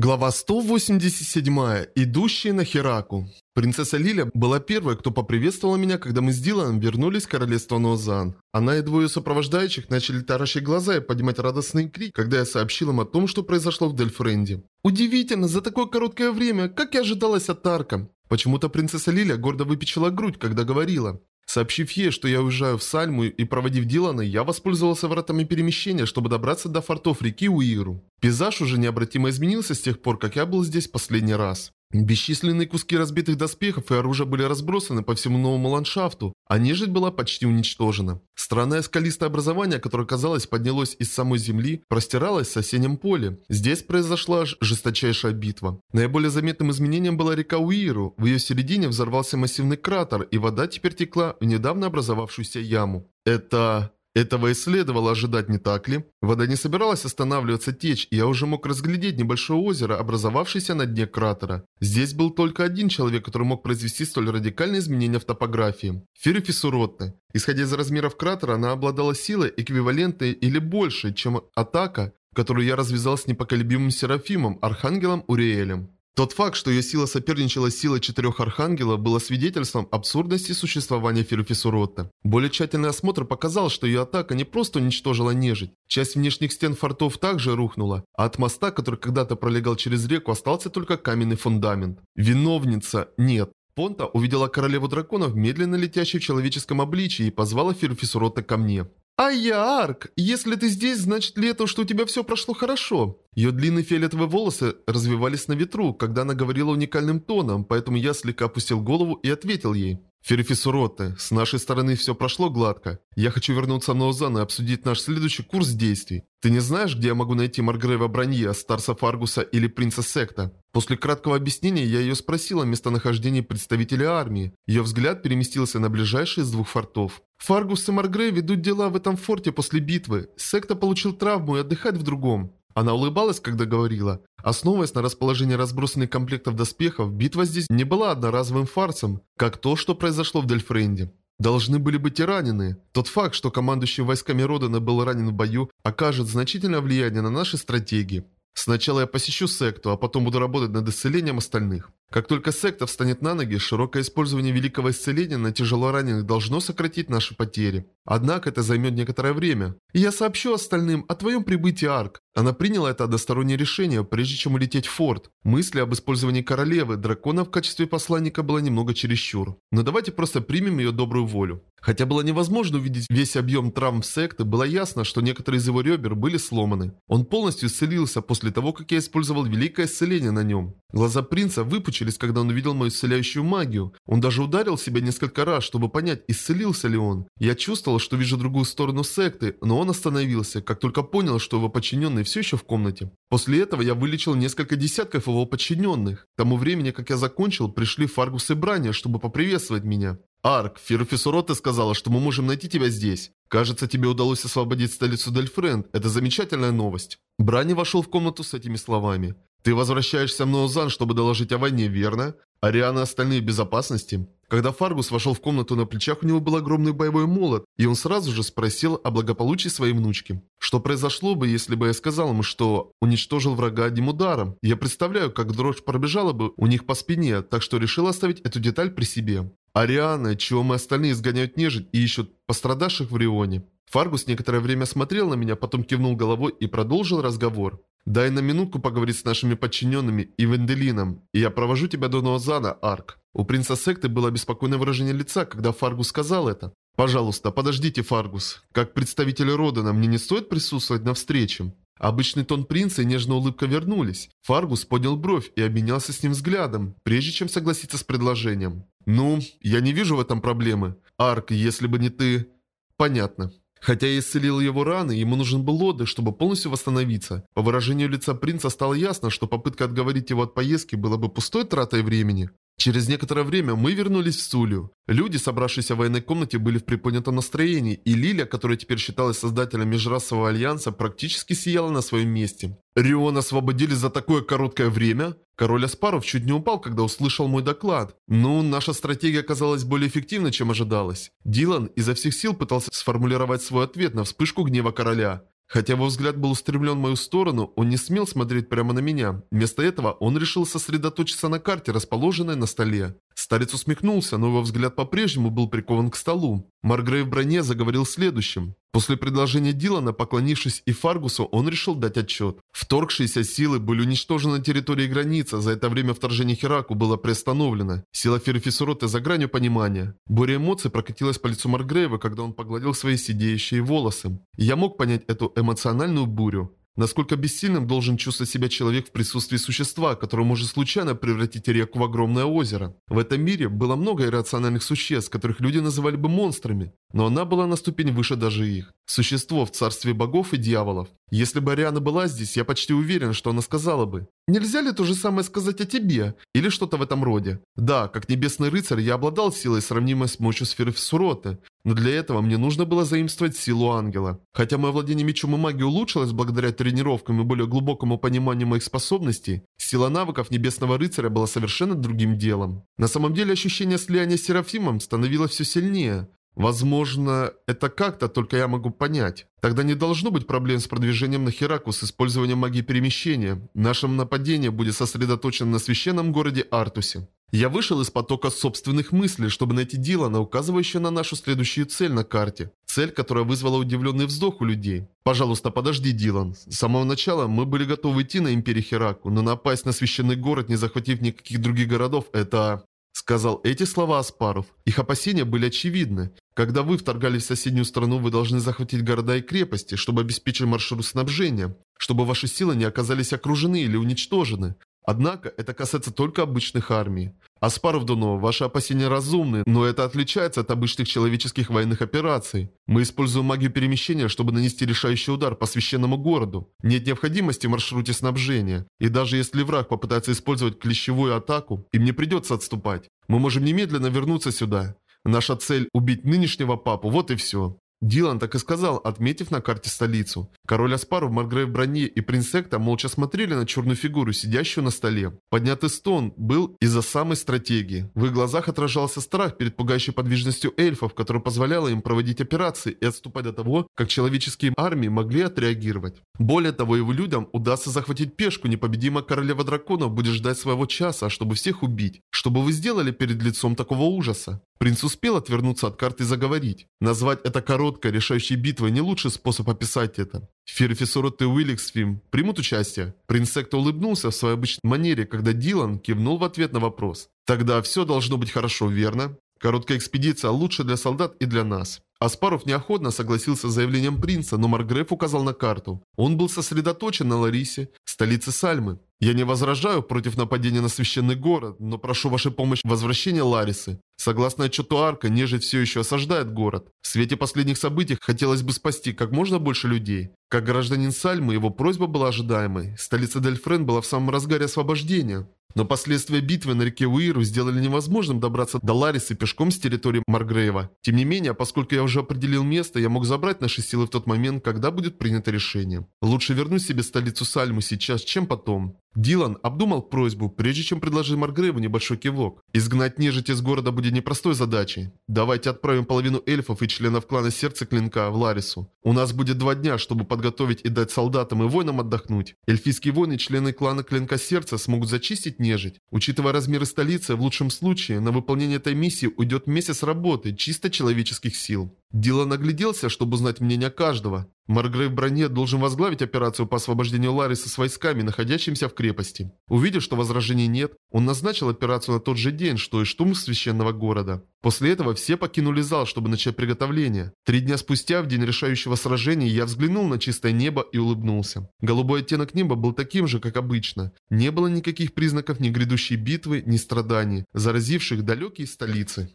Глава 187. Идущие на Хераку. Принцесса Лиля была первой, кто поприветствовала меня, когда мы с Диланом вернулись в королевство Нозан. Она и двое сопровождающих начали таращить глаза и поднимать радостный крик, когда я сообщил им о том, что произошло в Дельфренде. Удивительно, за такое короткое время, как и ожидалось от Тарка. Почему-то принцесса Лиля гордо выпечила грудь, когда говорила. Сообщив ей, что я уезжаю в Сальму и проводив Дилана, я воспользовался вратами перемещения, чтобы добраться до фортов реки Уиру. Пейзаж уже необратимо изменился с тех пор, как я был здесь последний раз. Бесчисленные куски разбитых доспехов и оружия были разбросаны по всему новому ландшафту, а нежить была почти уничтожена. Странное скалистое образование, которое, казалось, поднялось из самой земли, простиралось в соседнем поле. Здесь произошла жесточайшая битва. Наиболее заметным изменением была река Уиру. В ее середине взорвался массивный кратер, и вода теперь текла в недавно образовавшуюся яму. Это... Этого и следовало ожидать, не так ли? Вода не собиралась останавливаться течь, и я уже мог разглядеть небольшое озеро, образовавшееся на дне кратера. Здесь был только один человек, который мог произвести столь радикальные изменения в топографии. Фирифи Суротте. Исходя из размеров кратера, она обладала силой, эквивалентной или большей, чем атака, которую я развязал с непоколебимым Серафимом, Архангелом Уриэлем. Тот факт, что ее сила соперничала с силой четырех архангелов, было свидетельством абсурдности существования Ферфисуротта. Более тщательный осмотр показал, что ее атака не просто уничтожила нежить. Часть внешних стен фортов также рухнула, а от моста, который когда-то пролегал через реку, остался только каменный фундамент. Виновница нет. Понта увидела королеву драконов, медленно летящей в человеческом обличии, и позвала Ферфисуротта ко мне. «А я, Арк, если ты здесь, значит ли это, что у тебя все прошло хорошо?» Ее длинные фиолетовые волосы развивались на ветру, когда она говорила уникальным тоном, поэтому я слегка опустил голову и ответил ей. Ферифисуротте, с нашей стороны все прошло гладко. Я хочу вернуться на Озан и обсудить наш следующий курс действий. Ты не знаешь, где я могу найти Маргрейва Бранье, Старса Фаргуса или Принца Секта? После краткого объяснения я ее спросила о местонахождении представителя армии. Ее взгляд переместился на ближайший из двух фортов. Фаргус и Маргрей ведут дела в этом форте после битвы. Секта получил травму и отдыхает в другом. Она улыбалась, когда говорила. Основываясь на расположении разбросанных комплектов доспехов, битва здесь не была одноразовым фарсом, как то, что произошло в Дельфренде. Должны были быть и ранены. Тот факт, что командующий войсками Родена был ранен в бою, окажет значительное влияние на наши стратегии. Сначала я посещу секту, а потом буду работать над исцелением остальных. Как только секта встанет на ноги, широкое использование великого исцеления на тяжелораненых должно сократить наши потери. Однако это займет некоторое время. И я сообщу остальным о твоем прибытии, Арк. Она приняла это одностороннее решение, прежде чем улететь в форт. Мысли об использовании королевы, дракона в качестве посланника было немного чересчур. Но давайте просто примем ее добрую волю. Хотя было невозможно увидеть весь объем травм секты, было ясно, что некоторые из его ребер были сломаны. Он полностью исцелился после того, как я использовал великое исцеление на нем. Глаза принца выпучились, когда он увидел мою исцеляющую магию. Он даже ударил себя несколько раз, чтобы понять, исцелился ли он. Я чувствовал, что вижу другую сторону секты, но он остановился, как только понял, что его подчиненные все еще в комнате. После этого я вылечил несколько десятков его подчиненных. К тому времени, как я закончил, пришли Фаргус и Браня, чтобы поприветствовать меня. «Арк, Фирфисуроте сказала, что мы можем найти тебя здесь. Кажется, тебе удалось освободить столицу Дельфренд. Это замечательная новость». Брани вошел в комнату с этими словами. «Ты возвращаешься в Ноузан, чтобы доложить о войне, верно? Ариана остальные в безопасности?» Когда Фаргус вошел в комнату, на плечах у него был огромный боевой молот, и он сразу же спросил о благополучии своей внучки. Что произошло бы, если бы я сказал ему, что уничтожил врага одним ударом? Я представляю, как дрожь пробежала бы у них по спине, так что решил оставить эту деталь при себе. Ариана, чего мы остальные изгоняют нежить и ищут пострадавших в Рионе. Фаргус некоторое время смотрел на меня, потом кивнул головой и продолжил разговор. «Дай на минутку поговорить с нашими подчиненными и Венделином, и я провожу тебя до Ноазана, Арк». У принца секты было беспокойное выражение лица, когда Фаргус сказал это. «Пожалуйста, подождите, Фаргус. Как представитель Родена, мне не стоит присутствовать на встрече?» Обычный тон принца и нежная улыбка вернулись. Фаргус поднял бровь и обменялся с ним взглядом, прежде чем согласиться с предложением. «Ну, я не вижу в этом проблемы. Арк, если бы не ты...» «Понятно». Хотя я исцелил его раны, ему нужен был отдых, чтобы полностью восстановиться. По выражению лица принца стало ясно, что попытка отговорить его от поездки была бы пустой тратой времени. Через некоторое время мы вернулись в Сулю. Люди, собравшиеся в военной комнате, были в приподнятом настроении, и Лилия, которая теперь считалась создателем межрасового альянса, практически сияла на своем месте. Рион освободили за такое короткое время? Король Аспаров чуть не упал, когда услышал мой доклад. Ну, наша стратегия оказалась более эффективной, чем ожидалось. Дилан изо всех сил пытался сформулировать свой ответ на вспышку гнева короля. Хотя его взгляд был устремлен в мою сторону, он не смел смотреть прямо на меня. Вместо этого он решил сосредоточиться на карте, расположенной на столе. Старец усмехнулся, но его взгляд по-прежнему был прикован к столу. Маргрей в броне заговорил следующим. После предложения Дилана, поклонившись и Фаргусу, он решил дать отчет. Вторгшиеся силы были уничтожены на территории границы, за это время вторжение Хераку было приостановлено. Сила Ферифисуроты за гранью понимания. Буря эмоций прокатилась по лицу Маргрейва, когда он погладил свои сидеющие волосы. Я мог понять эту эмоциональную бурю. Насколько бессильным должен чувствовать себя человек в присутствии существа, которое может случайно превратить реку в огромное озеро. В этом мире было много иррациональных существ, которых люди называли бы монстрами, но она была на ступень выше даже их. Существо в царстве богов и дьяволов. Если бы Ариана была здесь, я почти уверен, что она сказала бы. Нельзя ли то же самое сказать о тебе? Или что-то в этом роде? Да, как небесный рыцарь, я обладал силой, сравнимой с мощью сферы Суроты. Но для этого мне нужно было заимствовать силу ангела. Хотя мое владение мечом и магией улучшилось благодаря тренировкам и более глубокому пониманию моих способностей, сила навыков небесного рыцаря была совершенно другим делом. На самом деле ощущение слияния с Серафимом становилось все сильнее. Возможно, это как-то только я могу понять. Тогда не должно быть проблем с продвижением на Хераку с использованием магии перемещения. Наше нападение будет сосредоточено на священном городе Артусе. Я вышел из потока собственных мыслей, чтобы найти Дилана, указывающего на нашу следующую цель на карте. Цель, которая вызвала удивленный вздох у людей. «Пожалуйста, подожди, Дилан. С самого начала мы были готовы идти на Империю Хераку, но напасть на священный город, не захватив никаких других городов, это...» Сказал эти слова Аспаров. Их опасения были очевидны. Когда вы вторгались в соседнюю страну, вы должны захватить города и крепости, чтобы обеспечить маршрут снабжения, чтобы ваши силы не оказались окружены или уничтожены. Однако, это касается только обычных армий. Аспаров Дуно, ваши опасения разумны, но это отличается от обычных человеческих военных операций. Мы используем магию перемещения, чтобы нанести решающий удар по священному городу. Нет необходимости в маршруте снабжения. И даже если враг попытается использовать клещевую атаку, им не придется отступать. Мы можем немедленно вернуться сюда. Наша цель – убить нынешнего папу, вот и все. Дилан так и сказал, отметив на карте столицу. Король Маргрей в броне и принц Экта молча смотрели на черную фигуру, сидящую на столе. Поднятый стон был из-за самой стратегии. В их глазах отражался страх перед пугающей подвижностью эльфов, которая позволяла им проводить операции и отступать до того, как человеческие армии могли отреагировать. Более того, его людям удастся захватить пешку, непобедимая королева драконов будет ждать своего часа, чтобы всех убить. Что бы вы сделали перед лицом такого ужаса? Принц успел отвернуться от карты и заговорить. Назвать это короткой, решающей битвой не лучший способ описать это. Ферфисорот и Уилликсфим примут участие. Принц Секта улыбнулся в своей обычной манере, когда Дилан кивнул в ответ на вопрос. Тогда все должно быть хорошо, верно? Короткая экспедиция лучше для солдат и для нас. Аспаров неохотно согласился с заявлением принца, но Маргреф указал на карту. Он был сосредоточен на Ларисе, столице Сальмы. «Я не возражаю против нападения на священный город, но прошу вашей помощи в возвращении Ларисы. Согласно отчету Арка, нежить все еще осаждает город. В свете последних событий хотелось бы спасти как можно больше людей. Как гражданин Сальмы, его просьба была ожидаемой. Столица Дельфрен была в самом разгаре освобождения. Но последствия битвы на реке Уиру сделали невозможным добраться до Ларисы пешком с территории Маргрейва. Тем не менее, поскольку я уже определил место, я мог забрать наши силы в тот момент, когда будет принято решение. Лучше вернуть себе столицу Сальму сейчас, чем потом. Дилан обдумал просьбу, прежде чем предложить Маргрейву небольшой кивок. Изгнать нежить из города будет непростой задачей. Давайте отправим половину эльфов и членов клана Сердца Клинка в Ларису. У нас будет два дня, чтобы подготовить и дать солдатам и воинам отдохнуть. Эльфийские воины и члены клана Клинка Сердца смогут зачистить нежить. Учитывая размеры столицы, в лучшем случае, на выполнение этой миссии уйдет месяц работы чисто человеческих сил. Дилан огляделся, чтобы узнать мнение каждого. Маргрей в броне должен возглавить операцию по освобождению Ларисы с войсками, находящимися в крепости. Увидев, что возражений нет, он назначил операцию на тот же день, что и штурм священного города. После этого все покинули зал, чтобы начать приготовление. Три дня спустя, в день решающего сражения, я взглянул на чистое небо и улыбнулся. Голубой оттенок неба был таким же, как обычно. Не было никаких признаков ни грядущей битвы, ни страданий, заразивших далекие столицы.